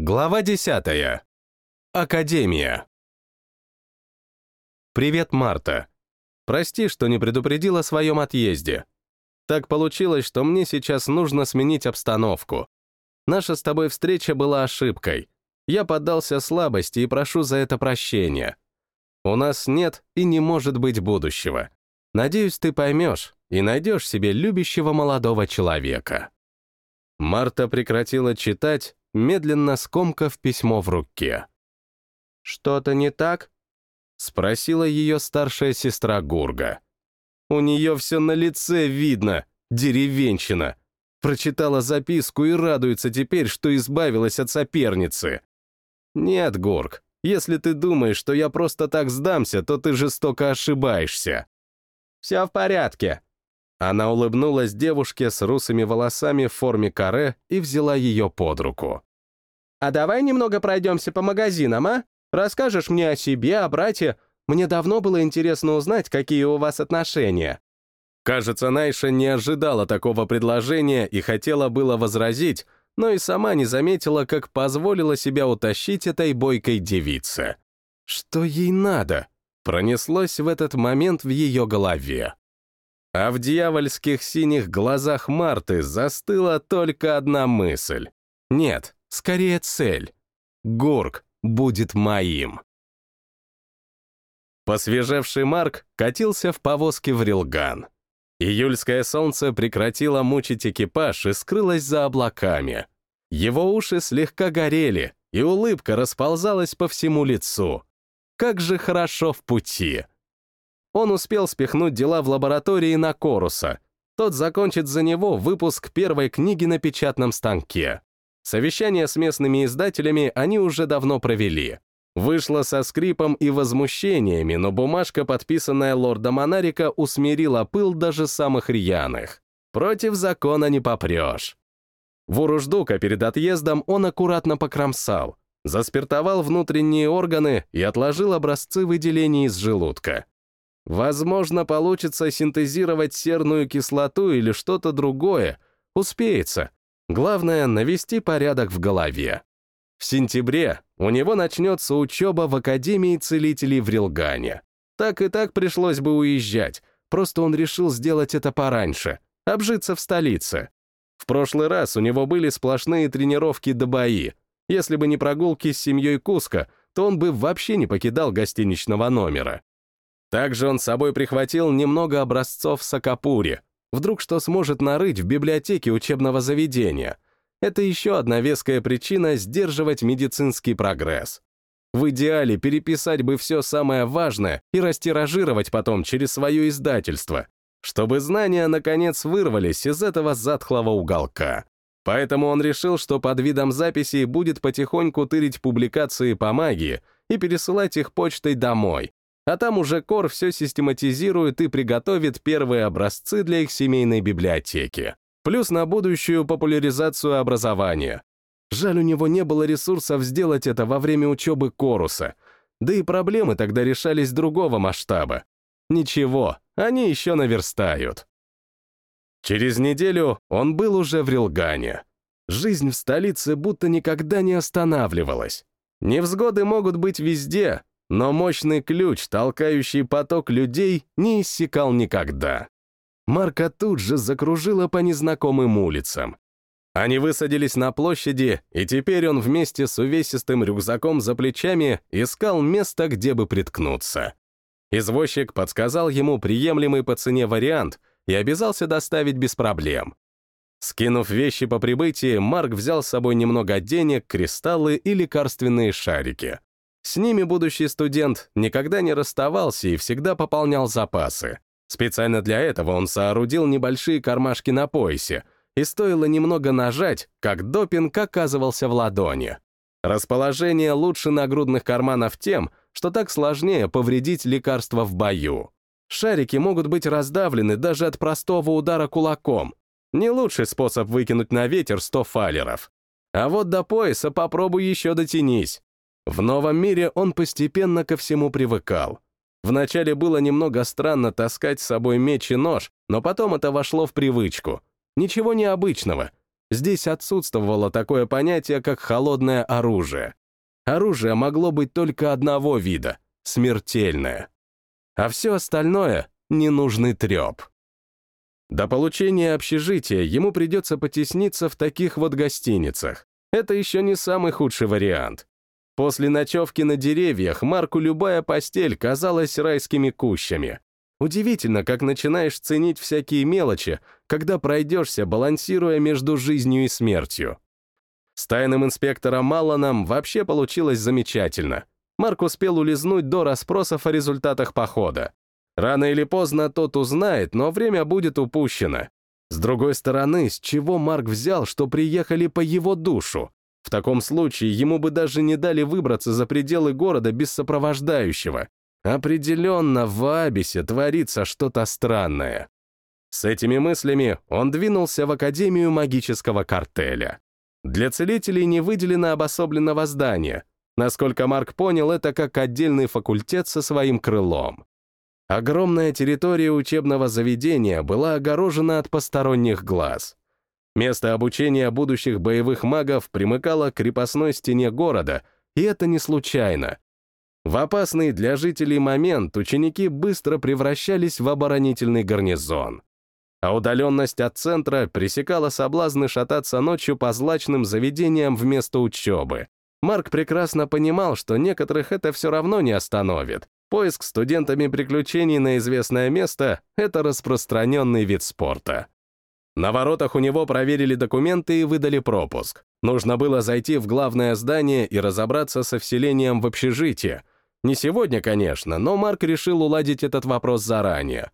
Глава 10. Академия. Привет, Марта. Прости, что не предупредил о своем отъезде. Так получилось, что мне сейчас нужно сменить обстановку. Наша с тобой встреча была ошибкой. Я поддался слабости и прошу за это прощения. У нас нет и не может быть будущего. Надеюсь, ты поймешь и найдешь себе любящего молодого человека. Марта прекратила читать медленно скомкав письмо в руке. «Что-то не так?» — спросила ее старшая сестра Гурга. «У нее все на лице видно, деревенщина. Прочитала записку и радуется теперь, что избавилась от соперницы. Нет, Гург, если ты думаешь, что я просто так сдамся, то ты жестоко ошибаешься. Все в порядке». Она улыбнулась девушке с русыми волосами в форме каре и взяла ее под руку. А давай немного пройдемся по магазинам, а? Расскажешь мне о себе, о брате. Мне давно было интересно узнать, какие у вас отношения». Кажется, Найша не ожидала такого предложения и хотела было возразить, но и сама не заметила, как позволила себя утащить этой бойкой девице. Что ей надо? Пронеслось в этот момент в ее голове. А в дьявольских синих глазах Марты застыла только одна мысль. Нет, Скорее цель. Горг будет моим. Посвежевший Марк катился в повозке в Рилган. Июльское солнце прекратило мучить экипаж и скрылось за облаками. Его уши слегка горели, и улыбка расползалась по всему лицу. Как же хорошо в пути! Он успел спихнуть дела в лаборатории на Коруса. Тот закончит за него выпуск первой книги на печатном станке. Совещание с местными издателями они уже давно провели. Вышло со скрипом и возмущениями, но бумажка, подписанная лордом Монарика, усмирила пыл даже самых рьяных. Против закона не попрешь. В Уруждука перед отъездом он аккуратно покромсал, заспиртовал внутренние органы и отложил образцы выделений из желудка. Возможно, получится синтезировать серную кислоту или что-то другое. Успеется, Главное — навести порядок в голове. В сентябре у него начнется учеба в Академии целителей в Рилгане. Так и так пришлось бы уезжать, просто он решил сделать это пораньше, обжиться в столице. В прошлый раз у него были сплошные тренировки до бои. Если бы не прогулки с семьей Куска, то он бы вообще не покидал гостиничного номера. Также он с собой прихватил немного образцов Сакапури, Вдруг что сможет нарыть в библиотеке учебного заведения. Это еще одна веская причина сдерживать медицинский прогресс. В идеале переписать бы все самое важное и растиражировать потом через свое издательство, чтобы знания, наконец, вырвались из этого затхлого уголка. Поэтому он решил, что под видом записей будет потихоньку тырить публикации по магии и пересылать их почтой домой, а там уже Кор все систематизирует и приготовит первые образцы для их семейной библиотеки. Плюс на будущую популяризацию образования. Жаль, у него не было ресурсов сделать это во время учебы Коруса, да и проблемы тогда решались другого масштаба. Ничего, они еще наверстают. Через неделю он был уже в Рилгане. Жизнь в столице будто никогда не останавливалась. Невзгоды могут быть везде, но мощный ключ, толкающий поток людей, не иссякал никогда. Марка тут же закружила по незнакомым улицам. Они высадились на площади, и теперь он вместе с увесистым рюкзаком за плечами искал место, где бы приткнуться. Извозчик подсказал ему приемлемый по цене вариант и обязался доставить без проблем. Скинув вещи по прибытии, Марк взял с собой немного денег, кристаллы и лекарственные шарики. С ними будущий студент никогда не расставался и всегда пополнял запасы. Специально для этого он соорудил небольшие кармашки на поясе, и стоило немного нажать, как допинг оказывался в ладони. Расположение лучше нагрудных карманов тем, что так сложнее повредить лекарства в бою. Шарики могут быть раздавлены даже от простого удара кулаком. Не лучший способ выкинуть на ветер 100 фалеров. А вот до пояса попробуй еще дотянись. В новом мире он постепенно ко всему привыкал. Вначале было немного странно таскать с собой меч и нож, но потом это вошло в привычку. Ничего необычного. Здесь отсутствовало такое понятие, как холодное оружие. Оружие могло быть только одного вида — смертельное. А все остальное — ненужный треп. До получения общежития ему придется потесниться в таких вот гостиницах. Это еще не самый худший вариант. После ночевки на деревьях Марку любая постель казалась райскими кущами. Удивительно, как начинаешь ценить всякие мелочи, когда пройдешься, балансируя между жизнью и смертью. С тайным инспектором Малланом вообще получилось замечательно. Марк успел улизнуть до расспросов о результатах похода. Рано или поздно тот узнает, но время будет упущено. С другой стороны, с чего Марк взял, что приехали по его душу? В таком случае ему бы даже не дали выбраться за пределы города без сопровождающего. Определенно в Абисе творится что-то странное. С этими мыслями он двинулся в Академию магического картеля. Для целителей не выделено обособленного здания. Насколько Марк понял, это как отдельный факультет со своим крылом. Огромная территория учебного заведения была огорожена от посторонних глаз. Место обучения будущих боевых магов примыкало к крепостной стене города, и это не случайно. В опасный для жителей момент ученики быстро превращались в оборонительный гарнизон. А удаленность от центра пресекала соблазны шататься ночью по злачным заведениям вместо учебы. Марк прекрасно понимал, что некоторых это все равно не остановит. Поиск студентами приключений на известное место — это распространенный вид спорта. На воротах у него проверили документы и выдали пропуск. Нужно было зайти в главное здание и разобраться со вселением в общежитие. Не сегодня, конечно, но Марк решил уладить этот вопрос заранее.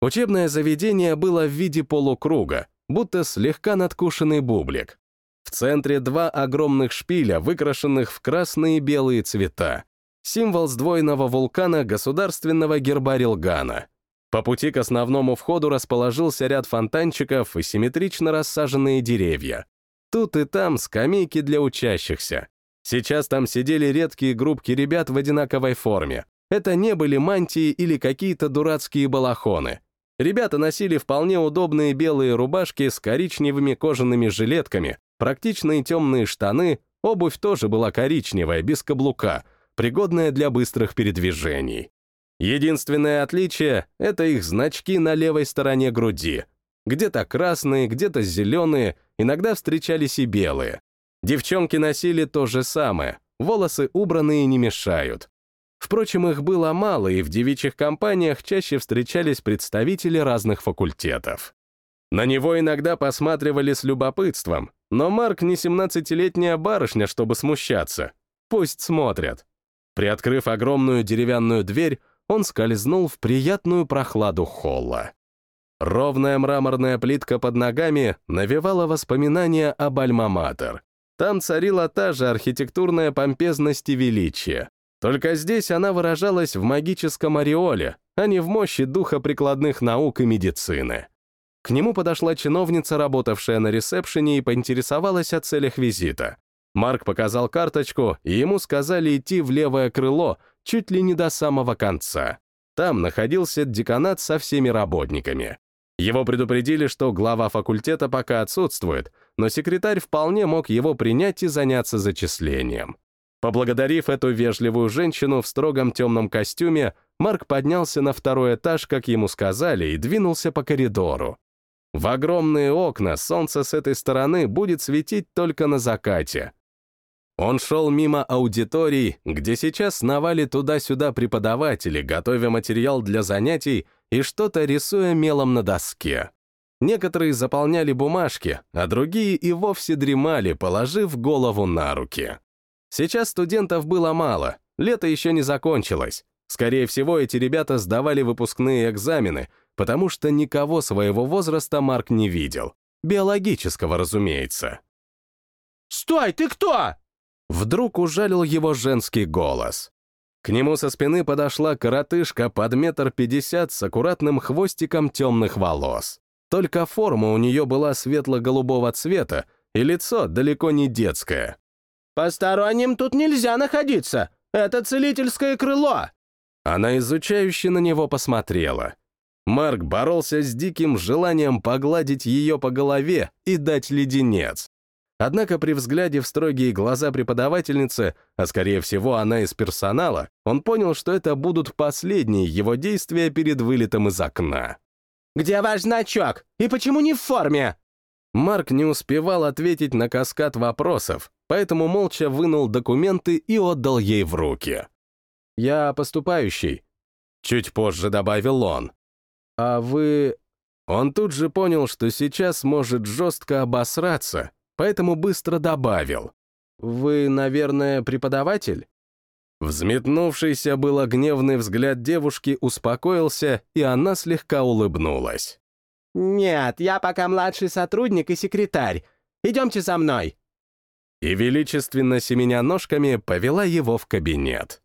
Учебное заведение было в виде полукруга, будто слегка надкушенный бублик. В центре два огромных шпиля, выкрашенных в красные и белые цвета. Символ сдвоенного вулкана государственного герба Рилгана — по пути к основному входу расположился ряд фонтанчиков и симметрично рассаженные деревья. Тут и там скамейки для учащихся. Сейчас там сидели редкие группки ребят в одинаковой форме. Это не были мантии или какие-то дурацкие балахоны. Ребята носили вполне удобные белые рубашки с коричневыми кожаными жилетками, практичные темные штаны, обувь тоже была коричневая, без каблука, пригодная для быстрых передвижений. Единственное отличие — это их значки на левой стороне груди. Где-то красные, где-то зеленые, иногда встречались и белые. Девчонки носили то же самое, волосы убранные не мешают. Впрочем, их было мало, и в девичьих компаниях чаще встречались представители разных факультетов. На него иногда посматривали с любопытством, но Марк не 17-летняя барышня, чтобы смущаться. Пусть смотрят. Приоткрыв огромную деревянную дверь, он скользнул в приятную прохладу холла. Ровная мраморная плитка под ногами навевала воспоминания об Альма-Матер. Там царила та же архитектурная помпезность и величие. Только здесь она выражалась в магическом ореоле, а не в мощи духа прикладных наук и медицины. К нему подошла чиновница, работавшая на ресепшене, и поинтересовалась о целях визита. Марк показал карточку, и ему сказали идти в левое крыло, чуть ли не до самого конца. Там находился деканат со всеми работниками. Его предупредили, что глава факультета пока отсутствует, но секретарь вполне мог его принять и заняться зачислением. Поблагодарив эту вежливую женщину в строгом темном костюме, Марк поднялся на второй этаж, как ему сказали, и двинулся по коридору. В огромные окна солнце с этой стороны будет светить только на закате, он шел мимо аудиторий, где сейчас сновали туда-сюда преподаватели, готовя материал для занятий и что-то рисуя мелом на доске. Некоторые заполняли бумажки, а другие и вовсе дремали, положив голову на руки. Сейчас студентов было мало, лето еще не закончилось. Скорее всего, эти ребята сдавали выпускные экзамены, потому что никого своего возраста Марк не видел. Биологического, разумеется. «Стой, ты кто?» Вдруг ужалил его женский голос. К нему со спины подошла коротышка под метр пятьдесят с аккуратным хвостиком темных волос. Только форма у нее была светло-голубого цвета, и лицо далеко не детское. «Посторонним тут нельзя находиться! Это целительское крыло!» Она изучающе на него посмотрела. Марк боролся с диким желанием погладить ее по голове и дать леденец. Однако при взгляде в строгие глаза преподавательницы, а скорее всего она из персонала, он понял, что это будут последние его действия перед вылетом из окна. «Где ваш значок? И почему не в форме?» Марк не успевал ответить на каскад вопросов, поэтому молча вынул документы и отдал ей в руки. «Я поступающий», — чуть позже добавил он. «А вы...» Он тут же понял, что сейчас может жестко обосраться, поэтому быстро добавил. «Вы, наверное, преподаватель?» Взметнувшийся было гневный взгляд девушки успокоился, и она слегка улыбнулась. «Нет, я пока младший сотрудник и секретарь. Идемте за мной!» И величественно семеня ножками повела его в кабинет.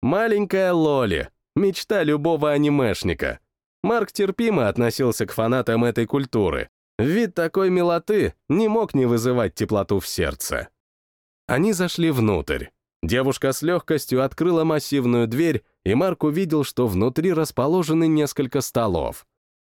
Маленькая Лоли, мечта любого анимешника. Марк терпимо относился к фанатам этой культуры, Вид такой милоты не мог не вызывать теплоту в сердце. Они зашли внутрь. Девушка с легкостью открыла массивную дверь, и Марк увидел, что внутри расположены несколько столов.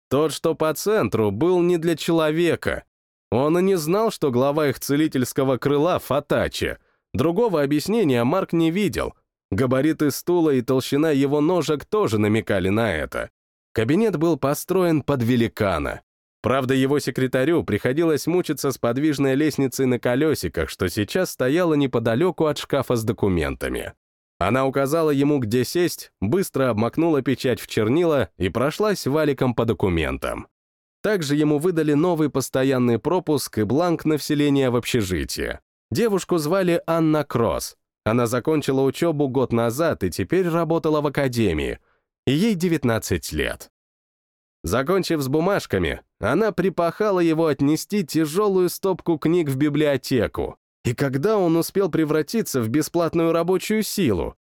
Тот, что по центру, был не для человека. Он и не знал, что глава их целительского крыла — Фатачи. Другого объяснения Марк не видел. Габариты стула и толщина его ножек тоже намекали на это. Кабинет был построен под великана. Правда, его секретарю приходилось мучиться с подвижной лестницей на колесиках, что сейчас стояла неподалеку от шкафа с документами. Она указала ему, где сесть, быстро обмакнула печать в чернила и прошлась валиком по документам. Также ему выдали новый постоянный пропуск и бланк на вселение в общежитие. Девушку звали Анна Кросс. Она закончила учебу год назад и теперь работала в академии. И ей 19 лет. Закончив с бумажками, она припахала его отнести тяжелую стопку книг в библиотеку. И когда он успел превратиться в бесплатную рабочую силу?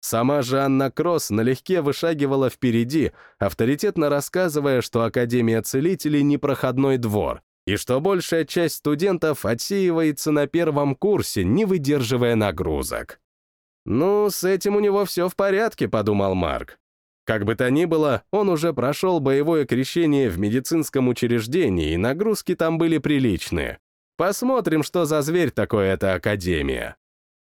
Сама же Анна Кросс налегке вышагивала впереди, авторитетно рассказывая, что Академия Целителей — не проходной двор, и что большая часть студентов отсеивается на первом курсе, не выдерживая нагрузок. «Ну, с этим у него все в порядке», — подумал Марк. Как бы то ни было, он уже прошел боевое крещение в медицинском учреждении, и нагрузки там были приличные. Посмотрим, что за зверь такой эта академия.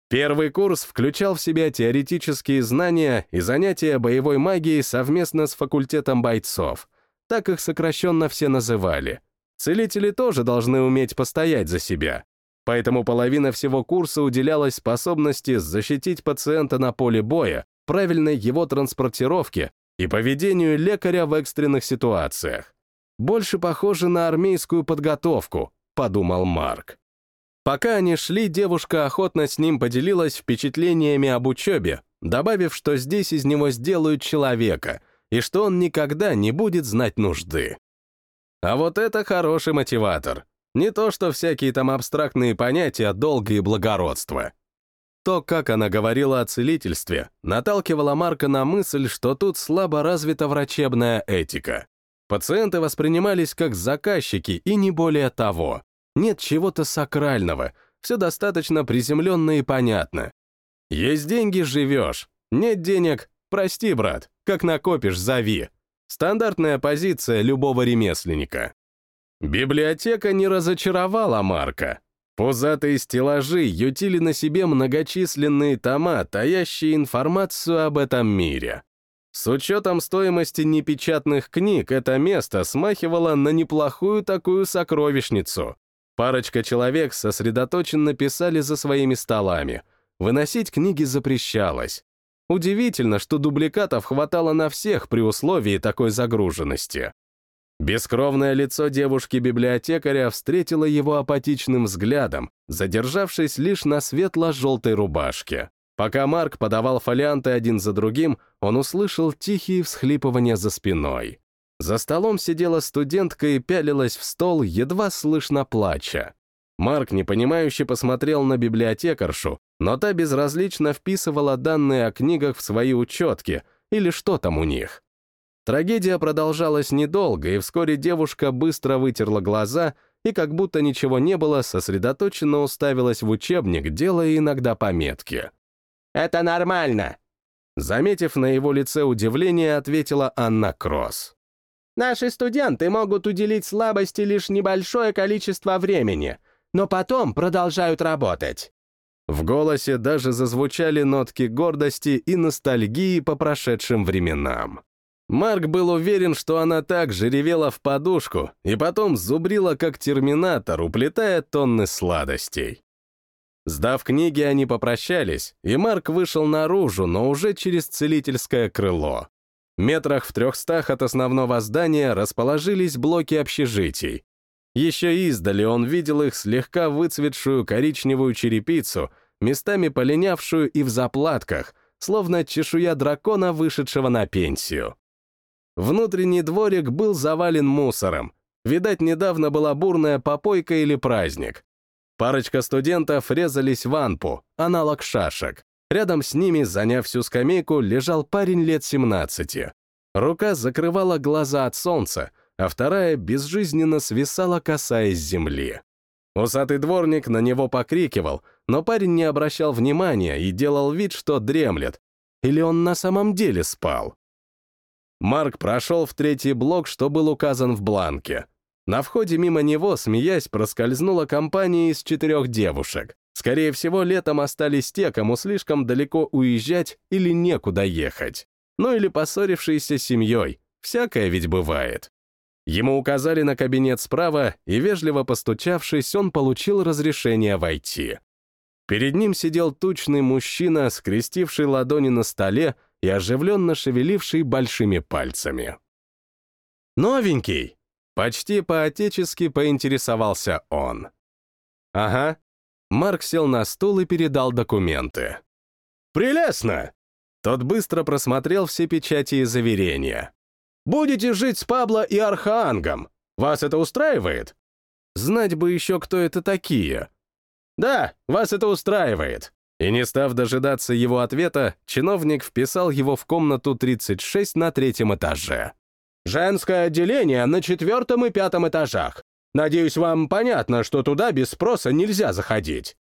Первый курс включал в себя теоретические знания и занятия боевой магией совместно с факультетом бойцов. Так их сокращенно все называли. Целители тоже должны уметь постоять за себя. Поэтому половина всего курса уделялась способности защитить пациента на поле боя, правильной его транспортировке и поведению лекаря в экстренных ситуациях. Больше похоже на армейскую подготовку, подумал Марк. Пока они шли, девушка охотно с ним поделилась впечатлениями об учебе, добавив, что здесь из него сделают человека, и что он никогда не будет знать нужды. А вот это хороший мотиватор. Не то, что всякие там абстрактные понятия долга и благородства. То, как она говорила о целительстве, наталкивало Марка на мысль, что тут слабо развита врачебная этика. Пациенты воспринимались как заказчики и не более того. Нет чего-то сакрального, все достаточно приземленно и понятно. Есть деньги — живешь, нет денег — прости, брат, как накопишь — зови. Стандартная позиция любого ремесленника. Библиотека не разочаровала Марка. Пузатые стеллажи ютили на себе многочисленные тома, таящие информацию об этом мире. С учетом стоимости непечатных книг это место смахивало на неплохую такую сокровищницу. Парочка человек сосредоточенно писали за своими столами. Выносить книги запрещалось. Удивительно, что дубликатов хватало на всех при условии такой загруженности. Бескровное лицо девушки-библиотекаря встретило его апатичным взглядом, задержавшись лишь на светло-желтой рубашке. Пока Марк подавал фолианты один за другим, он услышал тихие всхлипывания за спиной. За столом сидела студентка и пялилась в стол, едва слышно плача. Марк непонимающе посмотрел на библиотекаршу, но та безразлично вписывала данные о книгах в свои учетки, или что там у них. Трагедия продолжалась недолго, и вскоре девушка быстро вытерла глаза и, как будто ничего не было, сосредоточенно уставилась в учебник, делая иногда пометки. «Это нормально!» Заметив на его лице удивление, ответила Анна Кросс. Наши студенты могут уделить слабости лишь небольшое количество времени, но потом продолжают работать». В голосе даже зазвучали нотки гордости и ностальгии по прошедшим временам. Марк был уверен, что она также ревела в подушку и потом зубрила, как терминатор, уплетая тонны сладостей. Сдав книги, они попрощались, и Марк вышел наружу, но уже через целительское крыло. Метрах в трехстах от основного здания расположились блоки общежитий. Еще издали он видел их слегка выцветшую коричневую черепицу, местами полинявшую и в заплатках, словно чешуя дракона, вышедшего на пенсию. Внутренний дворик был завален мусором. Видать, недавно была бурная попойка или праздник. Парочка студентов резались в анпу, аналог шашек. Рядом с ними, заняв всю скамейку, лежал парень лет 17. Рука закрывала глаза от солнца, а вторая безжизненно свисала, касаясь земли. Усатый дворник на него покрикивал, но парень не обращал внимания и делал вид, что дремлет. Или он на самом деле спал? Марк прошел в третий блок, что был указан в бланке. На входе мимо него, смеясь, проскользнула компания из четырех девушек. Скорее всего, летом остались те, кому слишком далеко уезжать или некуда ехать. Ну или поссорившиеся с семьей. Всякое ведь бывает. Ему указали на кабинет справа, и, вежливо постучавшись, он получил разрешение войти. Перед ним сидел тучный мужчина, скрестивший ладони на столе и оживленно шевеливший большими пальцами. «Новенький!» — почти по-отечески поинтересовался он. «Ага». Марк сел на стул и передал документы. «Прелестно!» Тот быстро просмотрел все печати и заверения. «Будете жить с Пабло и Архангом. Вас это устраивает?» «Знать бы еще, кто это такие». «Да, вас это устраивает. И не став дожидаться его ответа, чиновник вписал его в комнату 36 на третьем этаже. «Женское отделение на четвертом и пятом этажах. Надеюсь, вам понятно, что туда без спроса нельзя заходить».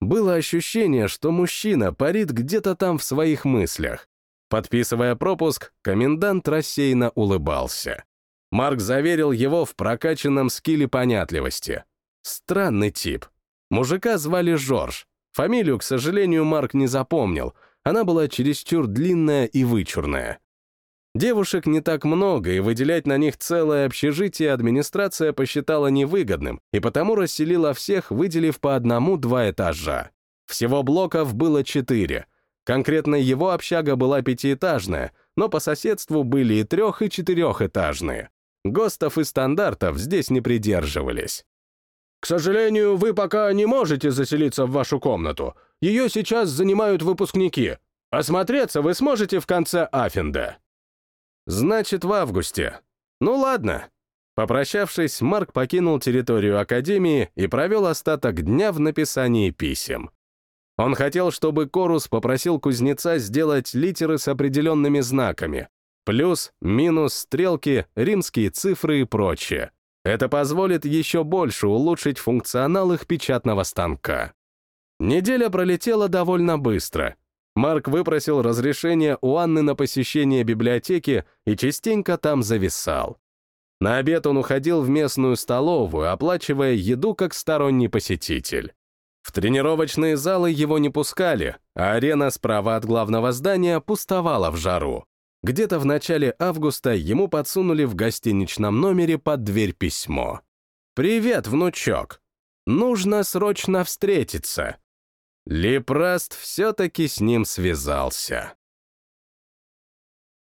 Было ощущение, что мужчина парит где-то там в своих мыслях. Подписывая пропуск, комендант рассеянно улыбался. Марк заверил его в прокачанном скилле понятливости. Странный тип. Мужика звали Жорж, Фамилию, к сожалению, Марк не запомнил. Она была чересчур длинная и вычурная. Девушек не так много, и выделять на них целое общежитие администрация посчитала невыгодным, и потому расселила всех, выделив по одному-два этажа. Всего блоков было четыре. Конкретно его общага была пятиэтажная, но по соседству были и трех- и четырехэтажные. ГОСТов и стандартов здесь не придерживались. К сожалению, вы пока не можете заселиться в вашу комнату. Ее сейчас занимают выпускники. Осмотреться вы сможете в конце Афенда. Значит, в августе. Ну ладно. Попрощавшись, Марк покинул территорию Академии и провел остаток дня в написании писем. Он хотел, чтобы Корус попросил кузнеца сделать литеры с определенными знаками. Плюс, минус, стрелки, римские цифры и прочее. Это позволит еще больше улучшить функционал их печатного станка. Неделя пролетела довольно быстро. Марк выпросил разрешение у Анны на посещение библиотеки и частенько там зависал. На обед он уходил в местную столовую, оплачивая еду как сторонний посетитель. В тренировочные залы его не пускали, а арена справа от главного здания пустовала в жару. Где-то в начале августа ему подсунули в гостиничном номере под дверь письмо. «Привет, внучок! Нужно срочно встретиться!» Лепраст все-таки с ним связался.